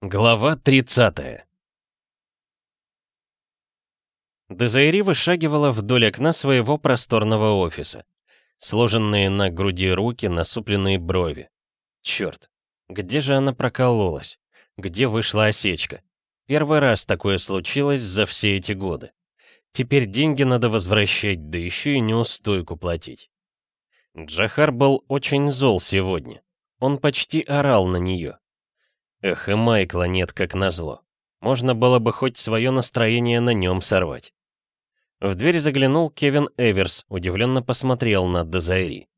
Глава 30 Дезайри вышагивала вдоль окна своего просторного офиса. Сложенные на груди руки, насупленные брови. Черт, где же она прокололась? Где вышла осечка? Первый раз такое случилось за все эти годы. Теперь деньги надо возвращать, да еще и неустойку платить. Джахар был очень зол сегодня. Он почти орал на нее. Эх, и Майкла нет, как назло. Можно было бы хоть свое настроение на нем сорвать. В дверь заглянул Кевин Эверс, удивленно посмотрел на Дезайри.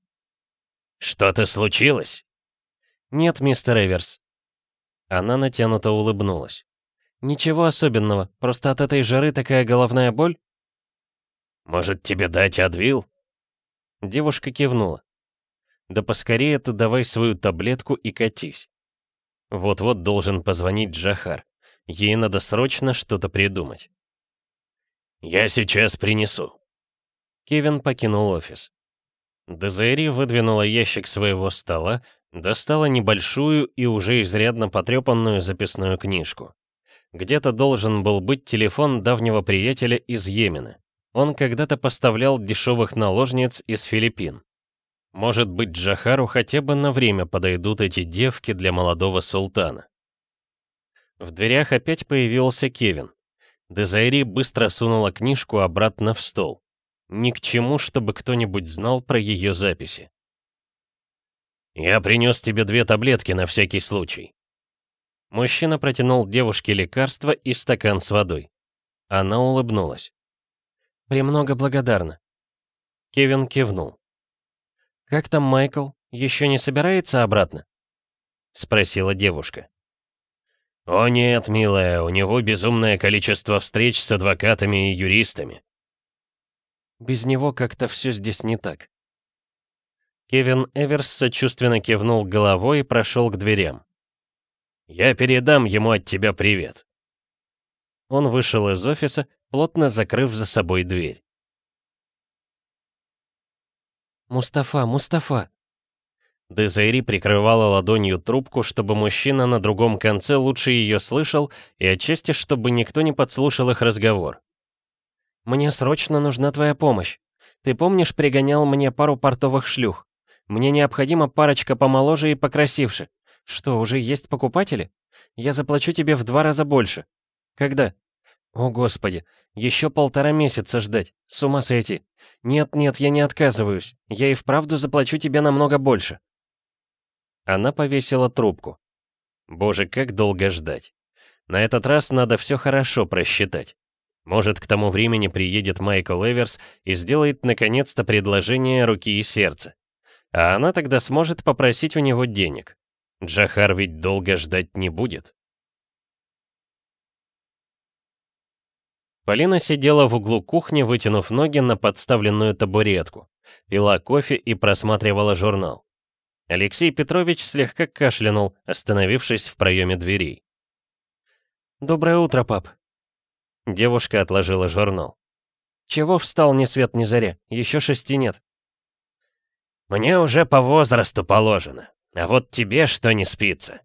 «Что-то случилось?» «Нет, мистер Эверс». Она натянуто улыбнулась. «Ничего особенного, просто от этой жары такая головная боль?» «Может, тебе дать Адвил?» Девушка кивнула. «Да поскорее ты давай свою таблетку и катись. Вот-вот должен позвонить Джахар. Ей надо срочно что-то придумать. «Я сейчас принесу». Кевин покинул офис. Дезаири выдвинула ящик своего стола, достала небольшую и уже изрядно потрепанную записную книжку. Где-то должен был быть телефон давнего приятеля из Йемена. Он когда-то поставлял дешевых наложниц из Филиппин. Может быть, Джахару хотя бы на время подойдут эти девки для молодого султана. В дверях опять появился Кевин. Дезайри быстро сунула книжку обратно в стол. Ни к чему, чтобы кто-нибудь знал про ее записи. «Я принес тебе две таблетки на всякий случай». Мужчина протянул девушке лекарство и стакан с водой. Она улыбнулась. «Премного благодарна». Кевин кивнул. «Как там Майкл? Еще не собирается обратно?» — спросила девушка. «О нет, милая, у него безумное количество встреч с адвокатами и юристами». «Без него как-то все здесь не так». Кевин Эверс сочувственно кивнул головой и прошел к дверям. «Я передам ему от тебя привет». Он вышел из офиса, плотно закрыв за собой дверь. «Мустафа, Мустафа!» Дезайри прикрывала ладонью трубку, чтобы мужчина на другом конце лучше ее слышал, и отчасти, чтобы никто не подслушал их разговор. «Мне срочно нужна твоя помощь. Ты помнишь, пригонял мне пару портовых шлюх? Мне необходима парочка помоложе и покрасивше. Что, уже есть покупатели? Я заплачу тебе в два раза больше. Когда? О, Господи, еще полтора месяца ждать. С ума сойти. Нет-нет, я не отказываюсь. Я и вправду заплачу тебе намного больше. Она повесила трубку. Боже, как долго ждать. На этот раз надо все хорошо просчитать. Может, к тому времени приедет Майкл Эверс и сделает наконец-то предложение руки и сердца. А она тогда сможет попросить у него денег. Джахар ведь долго ждать не будет. Полина сидела в углу кухни, вытянув ноги на подставленную табуретку, пила кофе и просматривала журнал. Алексей Петрович слегка кашлянул, остановившись в проеме дверей. «Доброе утро, пап». Девушка отложила журнал. «Чего встал ни свет ни заря? Еще шести нет». «Мне уже по возрасту положено, а вот тебе что не спится?»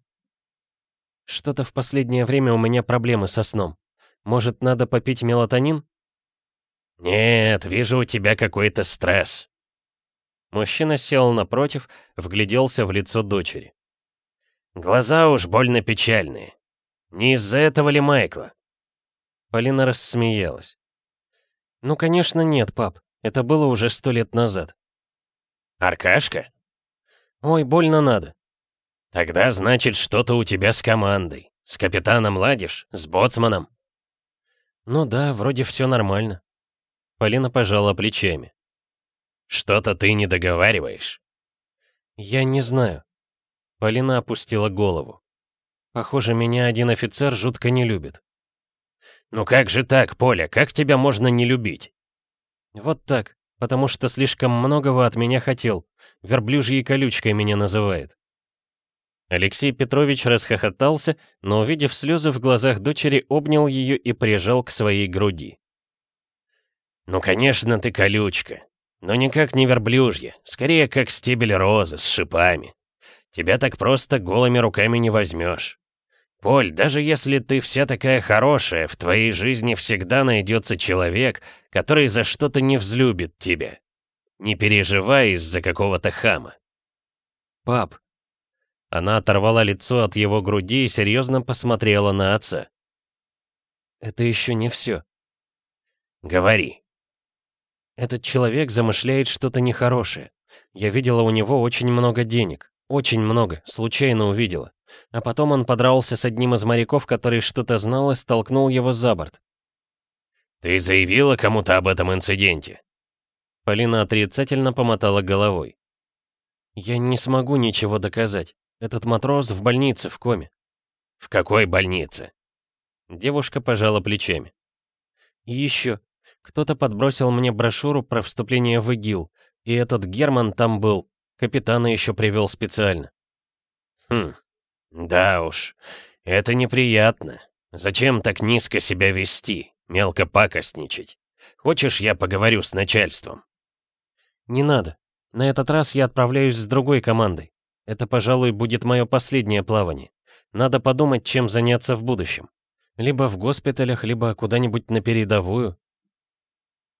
«Что-то в последнее время у меня проблемы со сном. Может, надо попить мелатонин? Нет, вижу у тебя какой-то стресс. Мужчина сел напротив, вгляделся в лицо дочери. Глаза уж больно печальные. Не из-за этого ли Майкла? Полина рассмеялась. «Ну, конечно, нет, пап. Это было уже сто лет назад». «Аркашка?» «Ой, больно надо». «Тогда, значит, что-то у тебя с командой. С капитаном ладишь? С боцманом?» «Ну да, вроде все нормально». Полина пожала плечами. «Что-то ты не договариваешь?» «Я не знаю». Полина опустила голову. «Похоже, меня один офицер жутко не любит». «Ну как же так, Поля, как тебя можно не любить?» «Вот так, потому что слишком многого от меня хотел. Верблюжьей колючкой меня называет». Алексей Петрович расхохотался, но, увидев слезы в глазах дочери, обнял ее и прижал к своей груди. «Ну, конечно, ты колючка, но никак не верблюжья, скорее как стебель розы с шипами. Тебя так просто голыми руками не возьмешь. Поль, даже если ты вся такая хорошая, в твоей жизни всегда найдется человек, который за что-то не взлюбит тебя. Не переживай из-за какого-то хама. Пап. Она оторвала лицо от его груди и серьезно посмотрела на отца. Это еще не все. Говори. Этот человек замышляет что-то нехорошее. Я видела у него очень много денег. Очень много, случайно увидела. А потом он подрался с одним из моряков, который что-то знал и столкнул его за борт. «Ты заявила кому-то об этом инциденте?» Полина отрицательно помотала головой. «Я не смогу ничего доказать. Этот матрос в больнице, в коме». «В какой больнице?» Девушка пожала плечами. «И еще. Кто-то подбросил мне брошюру про вступление в ИГИЛ, и этот Герман там был. Капитана еще привел специально». «Хм, да уж, это неприятно. Зачем так низко себя вести, мелко пакостничать? Хочешь, я поговорю с начальством?» «Не надо. На этот раз я отправляюсь с другой командой. Это, пожалуй, будет мое последнее плавание. Надо подумать, чем заняться в будущем. Либо в госпиталях, либо куда-нибудь на передовую».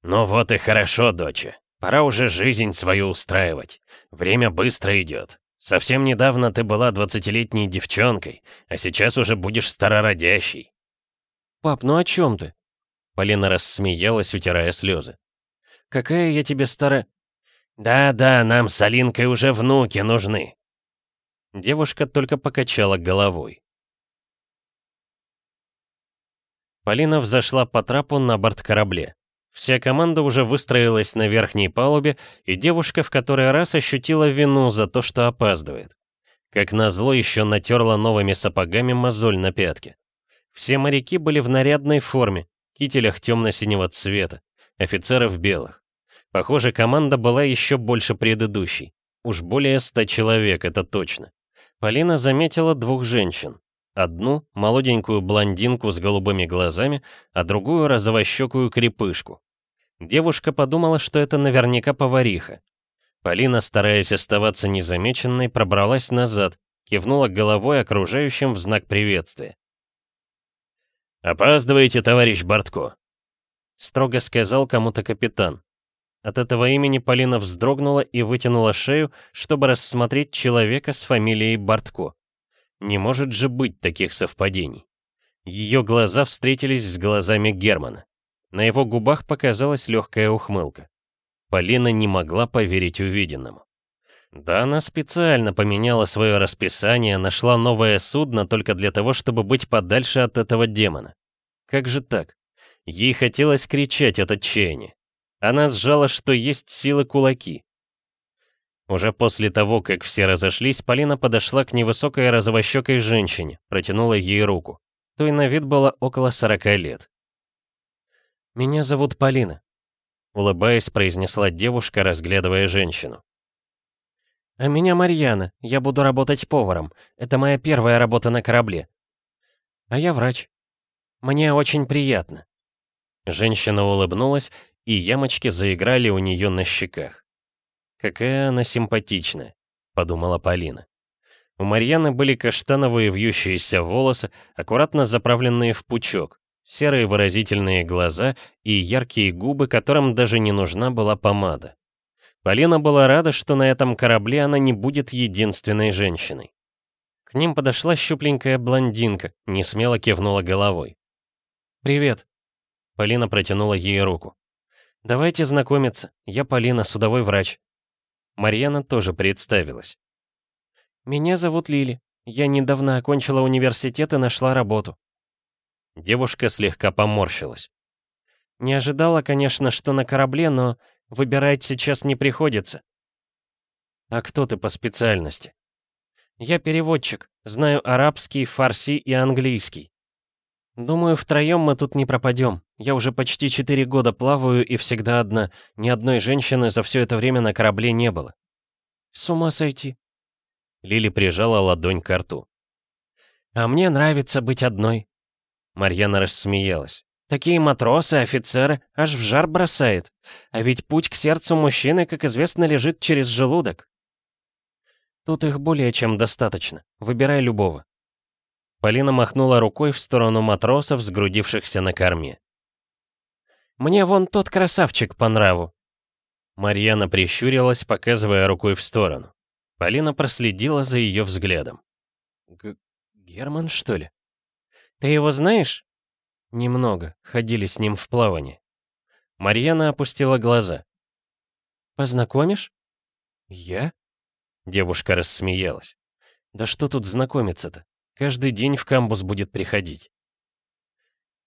«Ну вот и хорошо, доча. Пора уже жизнь свою устраивать. Время быстро идет. Совсем недавно ты была двадцатилетней девчонкой, а сейчас уже будешь старородящей». «Пап, ну о чем ты?» Полина рассмеялась, утирая слезы. «Какая я тебе старая...» «Да-да, нам с Алинкой уже внуки нужны». Девушка только покачала головой. Полина взошла по трапу на борт корабля. Вся команда уже выстроилась на верхней палубе, и девушка в который раз ощутила вину за то, что опаздывает. Как назло еще натерла новыми сапогами мозоль на пятке. Все моряки были в нарядной форме, кителях темно-синего цвета, офицеры в белых. Похоже, команда была еще больше предыдущей. Уж более ста человек, это точно. Полина заметила двух женщин. Одну — молоденькую блондинку с голубыми глазами, а другую — розовощекую крепышку. Девушка подумала, что это наверняка повариха. Полина, стараясь оставаться незамеченной, пробралась назад, кивнула головой окружающим в знак приветствия. «Опаздываете, товарищ Бортко», — строго сказал кому-то капитан. От этого имени Полина вздрогнула и вытянула шею, чтобы рассмотреть человека с фамилией Бортко. Не может же быть таких совпадений. Ее глаза встретились с глазами Германа. На его губах показалась легкая ухмылка. Полина не могла поверить увиденному. Да, она специально поменяла свое расписание, нашла новое судно только для того, чтобы быть подальше от этого демона. Как же так? Ей хотелось кричать от отчаяния. Она сжала, что есть силы кулаки. Уже после того, как все разошлись, Полина подошла к невысокой розовощекой женщине, протянула ей руку. Той на вид было около 40 лет. «Меня зовут Полина», — улыбаясь, произнесла девушка, разглядывая женщину. «А меня Марьяна, я буду работать поваром. Это моя первая работа на корабле. А я врач. Мне очень приятно». Женщина улыбнулась, и ямочки заиграли у нее на щеках. «Какая она симпатичная», — подумала Полина. У Марьяны были каштановые вьющиеся волосы, аккуратно заправленные в пучок, серые выразительные глаза и яркие губы, которым даже не нужна была помада. Полина была рада, что на этом корабле она не будет единственной женщиной. К ним подошла щупленькая блондинка, не смело кивнула головой. «Привет». Полина протянула ей руку. «Давайте знакомиться. Я Полина, судовой врач». Марьяна тоже представилась. «Меня зовут Лили. Я недавно окончила университет и нашла работу. Девушка слегка поморщилась. Не ожидала, конечно, что на корабле, но выбирать сейчас не приходится. А кто ты по специальности? Я переводчик, знаю арабский, фарси и английский. Думаю, втроем мы тут не пропадем. Я уже почти четыре года плаваю и всегда одна. Ни одной женщины за все это время на корабле не было. С ума сойти. Лили прижала ладонь к рту. А мне нравится быть одной. Марьяна рассмеялась. «Такие матросы, офицеры, аж в жар бросает. А ведь путь к сердцу мужчины, как известно, лежит через желудок». «Тут их более чем достаточно. Выбирай любого». Полина махнула рукой в сторону матросов, сгрудившихся на корме. «Мне вон тот красавчик по нраву». Марьяна прищурилась, показывая рукой в сторону. Полина проследила за ее взглядом. Г «Герман, что ли?» «Ты его знаешь?» «Немного. Ходили с ним в плавание». Марьяна опустила глаза. «Познакомишь?» «Я?» Девушка рассмеялась. «Да что тут знакомиться-то? Каждый день в камбус будет приходить».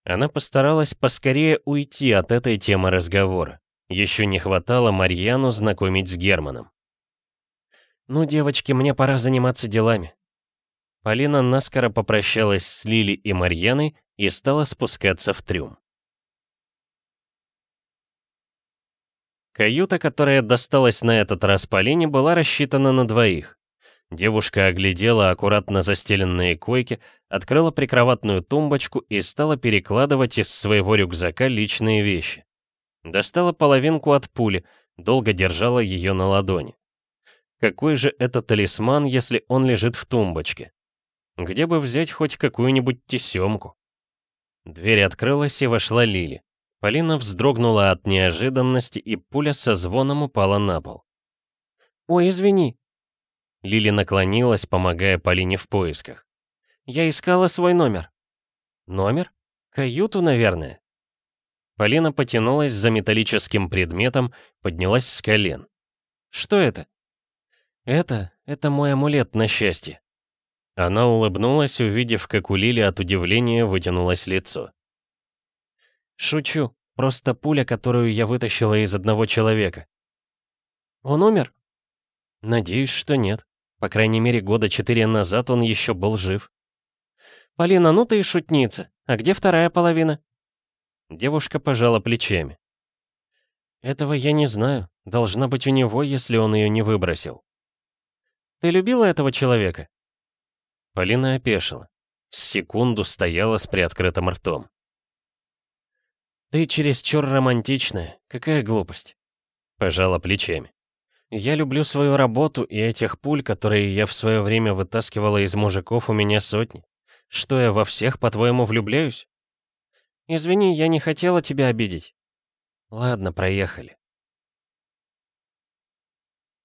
Она постаралась поскорее уйти от этой темы разговора. Еще не хватало Марьяну знакомить с Германом. «Ну, девочки, мне пора заниматься делами». Полина наскоро попрощалась с Лили и Марьяной и стала спускаться в трюм. Каюта, которая досталась на этот раз Полине, была рассчитана на двоих. Девушка оглядела аккуратно застеленные койки, открыла прикроватную тумбочку и стала перекладывать из своего рюкзака личные вещи. Достала половинку от пули, долго держала ее на ладони. Какой же это талисман, если он лежит в тумбочке? Где бы взять хоть какую-нибудь тесемку? Дверь открылась, и вошла Лили. Полина вздрогнула от неожиданности, и пуля со звоном упала на пол. «Ой, извини!» Лили наклонилась, помогая Полине в поисках. «Я искала свой номер». «Номер? Каюту, наверное?» Полина потянулась за металлическим предметом, поднялась с колен. «Что это?» «Это... это мой амулет на счастье». Она улыбнулась, увидев, как у Лили от удивления вытянулось лицо. «Шучу. Просто пуля, которую я вытащила из одного человека». «Он умер?» «Надеюсь, что нет. По крайней мере, года четыре назад он еще был жив». «Полина, ну ты и шутница. А где вторая половина?» Девушка пожала плечами. «Этого я не знаю. Должна быть у него, если он ее не выбросил». «Ты любила этого человека?» Полина опешила. С секунду стояла с приоткрытым ртом. «Ты чересчур романтичная. Какая глупость!» Пожала плечами. «Я люблю свою работу, и этих пуль, которые я в свое время вытаскивала из мужиков, у меня сотни. Что я во всех, по-твоему, влюбляюсь?» «Извини, я не хотела тебя обидеть». «Ладно, проехали».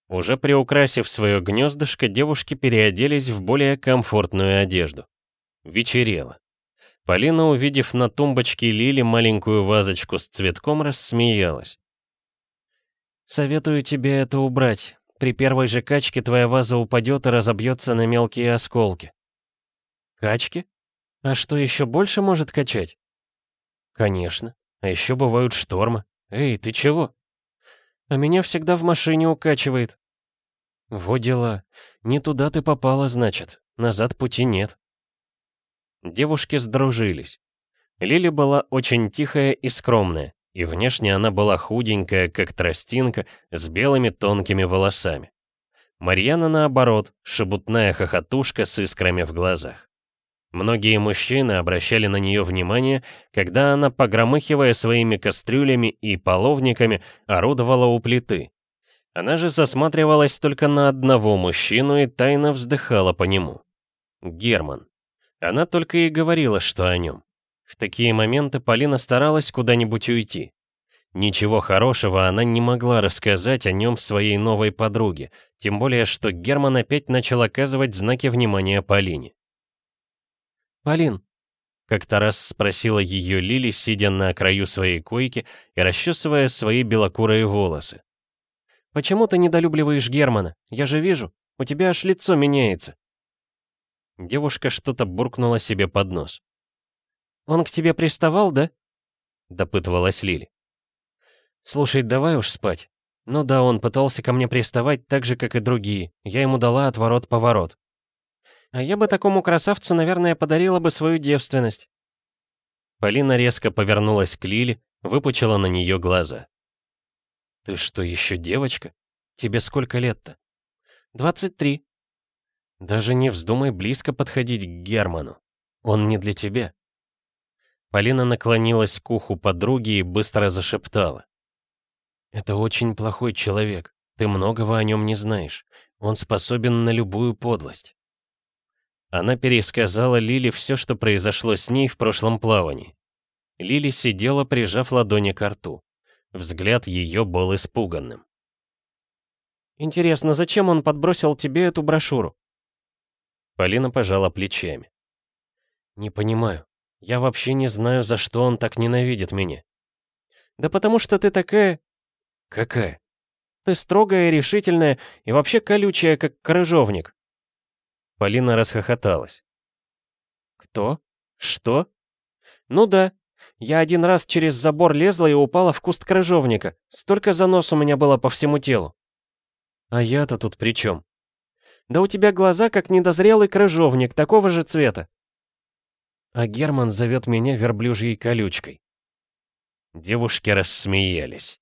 Уже приукрасив свое гнездышко, девушки переоделись в более комфортную одежду. Вечерело. Полина, увидев на тумбочке Лили маленькую вазочку с цветком, рассмеялась. «Советую тебе это убрать. При первой же качке твоя ваза упадет и разобьется на мелкие осколки». «Качки? А что еще больше может качать?» «Конечно. А еще бывают штормы. Эй, ты чего?» «А меня всегда в машине укачивает». «Во дела. Не туда ты попала, значит. Назад пути нет». Девушки сдружились. Лили была очень тихая и скромная, и внешне она была худенькая, как тростинка, с белыми тонкими волосами. Марьяна, наоборот, шебутная хохотушка с искрами в глазах. Многие мужчины обращали на нее внимание, когда она, погромыхивая своими кастрюлями и половниками, орудовала у плиты. Она же засматривалась только на одного мужчину и тайно вздыхала по нему. Герман. Она только и говорила, что о нем. В такие моменты Полина старалась куда-нибудь уйти. Ничего хорошего она не могла рассказать о нем своей новой подруге, тем более, что Герман опять начал оказывать знаки внимания Полине. «Полин», — как-то раз спросила ее Лили, сидя на краю своей койки и расчесывая свои белокурые волосы. «Почему ты недолюбливаешь Германа? Я же вижу, у тебя аж лицо меняется». Девушка что-то буркнула себе под нос. «Он к тебе приставал, да?» — допытывалась Лили. «Слушай, давай уж спать. Ну да, он пытался ко мне приставать так же, как и другие. Я ему дала отворот-поворот. А я бы такому красавцу, наверное, подарила бы свою девственность. Полина резко повернулась к Лиле, выпучила на нее глаза. «Ты что, еще девочка? Тебе сколько лет-то?» «Двадцать три». «Даже не вздумай близко подходить к Герману. Он не для тебя». Полина наклонилась к уху подруги и быстро зашептала. «Это очень плохой человек. Ты многого о нем не знаешь. Он способен на любую подлость». Она пересказала Лили все, что произошло с ней в прошлом плавании. Лили сидела, прижав ладони к рту. Взгляд ее был испуганным. «Интересно, зачем он подбросил тебе эту брошюру?» Полина пожала плечами. «Не понимаю. Я вообще не знаю, за что он так ненавидит меня». «Да потому что ты такая...» «Какая?» «Ты строгая, решительная и вообще колючая, как крыжовник». Полина расхохоталась. «Кто? Что?» «Ну да. Я один раз через забор лезла и упала в куст крыжовника. Столько занос у меня было по всему телу». «А я-то тут при чем?» «Да у тебя глаза, как недозрелый крыжовник, такого же цвета». А Герман зовет меня верблюжьей колючкой. Девушки рассмеялись.